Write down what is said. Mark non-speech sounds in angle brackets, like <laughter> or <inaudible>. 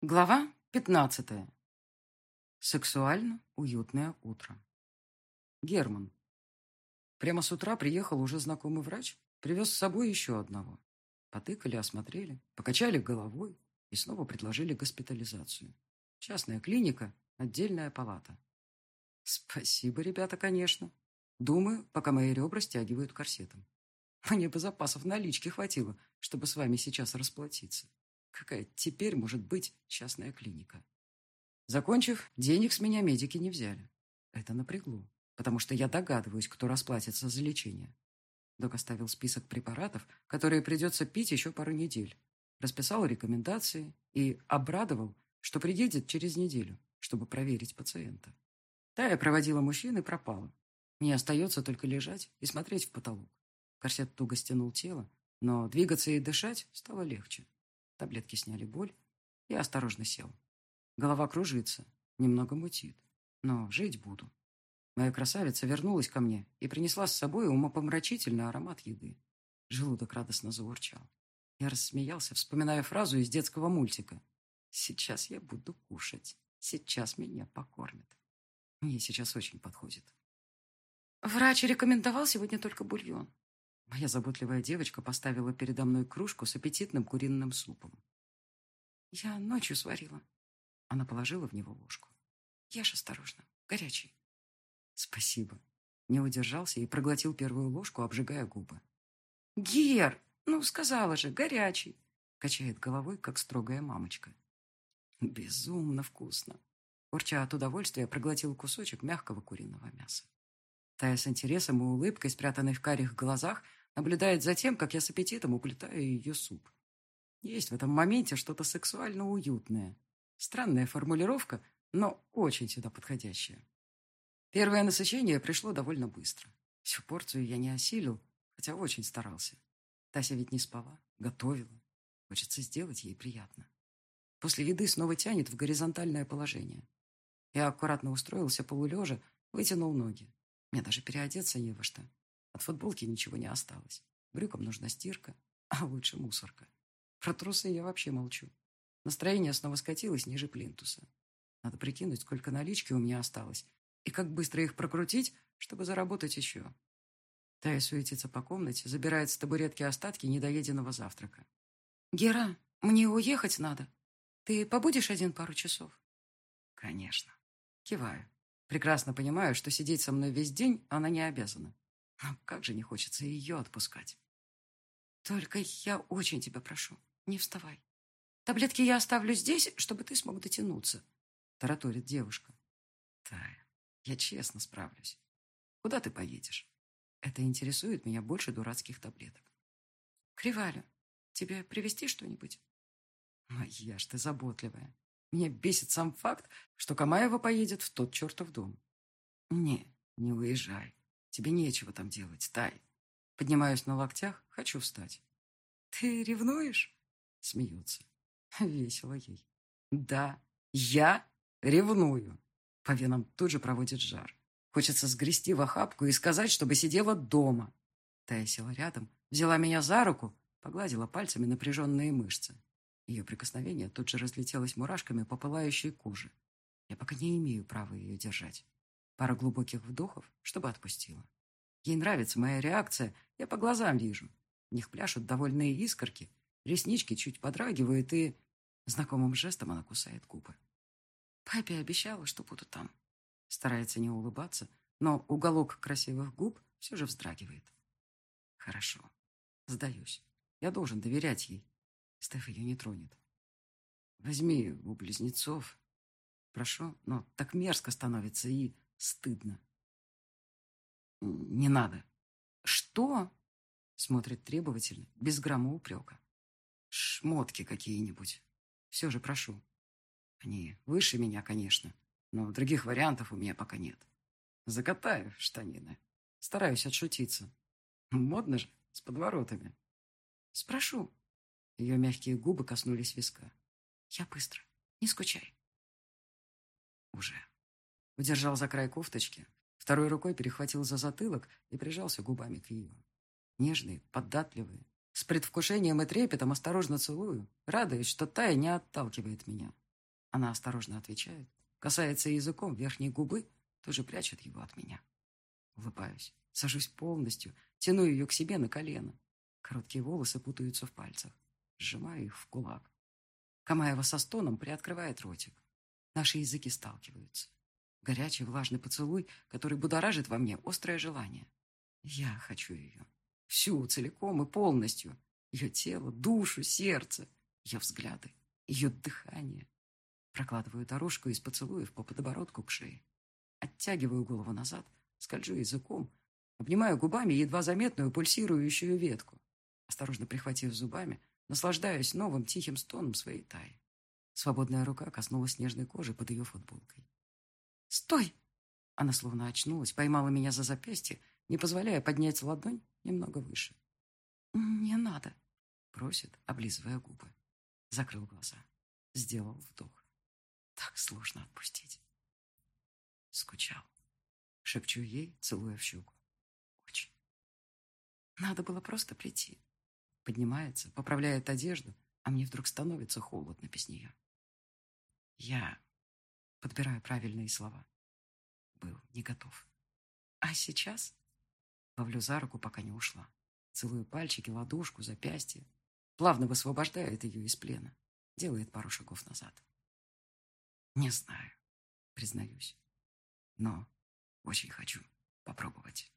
Глава пятнадцатая. Сексуально уютное утро. Герман. Прямо с утра приехал уже знакомый врач, привез с собой еще одного. Потыкали, осмотрели, покачали головой и снова предложили госпитализацию. Частная клиника, отдельная палата. Спасибо, ребята, конечно. Думаю, пока мои ребра стягивают корсетом. Мне бы запасов налички хватило, чтобы с вами сейчас расплатиться. Какая теперь может быть частная клиника? Закончив, денег с меня медики не взяли. Это напрягло, потому что я догадываюсь, кто расплатится за лечение. Док оставил список препаратов, которые придется пить еще пару недель. Расписал рекомендации и обрадовал, что приедет через неделю, чтобы проверить пациента. Тая проводила мужчин и пропала. Мне остается только лежать и смотреть в потолок. Корсет туго стянул тело, но двигаться и дышать стало легче. Таблетки сняли боль. Я осторожно сел. Голова кружится, немного мутит. Но жить буду. Моя красавица вернулась ко мне и принесла с собой умопомрачительный аромат еды. Желудок радостно заурчал. Я рассмеялся, вспоминая фразу из детского мультика. «Сейчас я буду кушать. Сейчас меня покормят». Мне сейчас очень подходит. Врач рекомендовал сегодня только бульон. Моя заботливая девочка поставила передо мной кружку с аппетитным куриным супом. Я ночью сварила. Она положила в него ложку. Ешь осторожно, горячий. Спасибо. Не удержался и проглотил первую ложку, обжигая губы. Гер, ну сказала же, горячий. Качает головой, как строгая мамочка. Безумно вкусно. Урча от удовольствия, проглотил кусочек мягкого куриного мяса. Тая с интересом и улыбкой, спрятанной в карих глазах, наблюдает за тем, как я с аппетитом уплетаю ее суп. Есть в этом моменте что-то сексуально уютное. Странная формулировка, но очень сюда подходящая. Первое насыщение пришло довольно быстро. Всю порцию я не осилил, хотя очень старался. Тася ведь не спала, готовила. Хочется сделать ей приятно. После еды снова тянет в горизонтальное положение. Я аккуратно устроился полулежа, вытянул ноги. Мне даже переодеться не во что. От футболки ничего не осталось. Брюкам нужна стирка, <laughs> а лучше мусорка. Про трусы я вообще молчу. Настроение снова скатилось ниже плинтуса. Надо прикинуть, сколько налички у меня осталось, и как быстро их прокрутить, чтобы заработать еще. Тая суетится по комнате, забирает с табуретки остатки недоеденного завтрака. «Гера, мне уехать надо. Ты побудешь один пару часов?» «Конечно». Киваю. Прекрасно понимаю, что сидеть со мной весь день она не обязана. Но как же не хочется ее отпускать. Только я очень тебя прошу, не вставай. Таблетки я оставлю здесь, чтобы ты смог дотянуться. Тараторит девушка. Тая, я честно справлюсь. Куда ты поедешь? Это интересует меня больше дурацких таблеток. Кривалю, тебе привезти что-нибудь? Моя ж ты заботливая. Меня бесит сам факт, что Камаева поедет в тот чертов дом. Не, не уезжай. Тебе нечего там делать, Тай. Поднимаюсь на локтях, хочу встать. Ты ревнуешь? Смеется. Весело ей. Да, я ревную. По венам тут же проводит жар. Хочется сгрести в охапку и сказать, чтобы сидела дома. Тая села рядом, взяла меня за руку, погладила пальцами напряженные мышцы. Ее прикосновение тут же разлетелось мурашками по пылающей коже. Я пока не имею права ее держать. Пара глубоких вдохов, чтобы отпустила. Ей нравится моя реакция, я по глазам вижу. В них пляшут довольные искорки, реснички чуть подрагивают, и... Знакомым жестом она кусает губы. Папе обещала, что буду там. Старается не улыбаться, но уголок красивых губ все же вздрагивает. Хорошо. Сдаюсь. Я должен доверять ей. Стеф ее не тронет. Возьми у близнецов. Прошу, но так мерзко становится и Стыдно. Не надо. Что? Смотрит требовательно, без грамма упрека. Шмотки какие-нибудь. Все же прошу. Они выше меня, конечно, но других вариантов у меня пока нет. Закатаю штанины. Стараюсь отшутиться. Модно же, с подворотами. Спрошу. Ее мягкие губы коснулись виска. Я быстро. Не скучай. Уже. Удержал за край кофточки, второй рукой перехватил за затылок и прижался губами к ее. Нежные, податливые, с предвкушением и трепетом осторожно целую, радуясь, что Тая не отталкивает меня. Она осторожно отвечает, касается языком верхней губы, тоже прячет его от меня. Улыбаюсь, сажусь полностью, тяну ее к себе на колено. Короткие волосы путаются в пальцах. Сжимаю их в кулак. Камаева со стоном приоткрывает ротик. Наши языки сталкиваются. Горячий влажный поцелуй, который будоражит во мне острое желание. Я хочу ее. Всю, целиком и полностью. Ее тело, душу, сердце, ее взгляды, ее дыхание. Прокладываю дорожку из поцелуев по подбородку к шее. Оттягиваю голову назад, скольжу языком, обнимаю губами едва заметную пульсирующую ветку. Осторожно прихватив зубами, наслаждаюсь новым тихим стоном своей таи. Свободная рука коснулась нежной кожи под ее футболкой. «Стой!» Она словно очнулась, поймала меня за запястье, не позволяя поднять ладонь немного выше. «Не надо», — просит, облизывая губы. Закрыл глаза. Сделал вдох. Так сложно отпустить. Скучал. Шепчу ей, целуя в щеку. Очень. Надо было просто прийти. Поднимается, поправляет одежду, а мне вдруг становится холодно без нее. Я подбираю правильные слова. Был не готов. А сейчас ловлю за руку, пока не ушла. Целую пальчики, ладошку, запястье. Плавно высвобождает ее из плена. Делает пару шагов назад. Не знаю, признаюсь. Но очень хочу попробовать.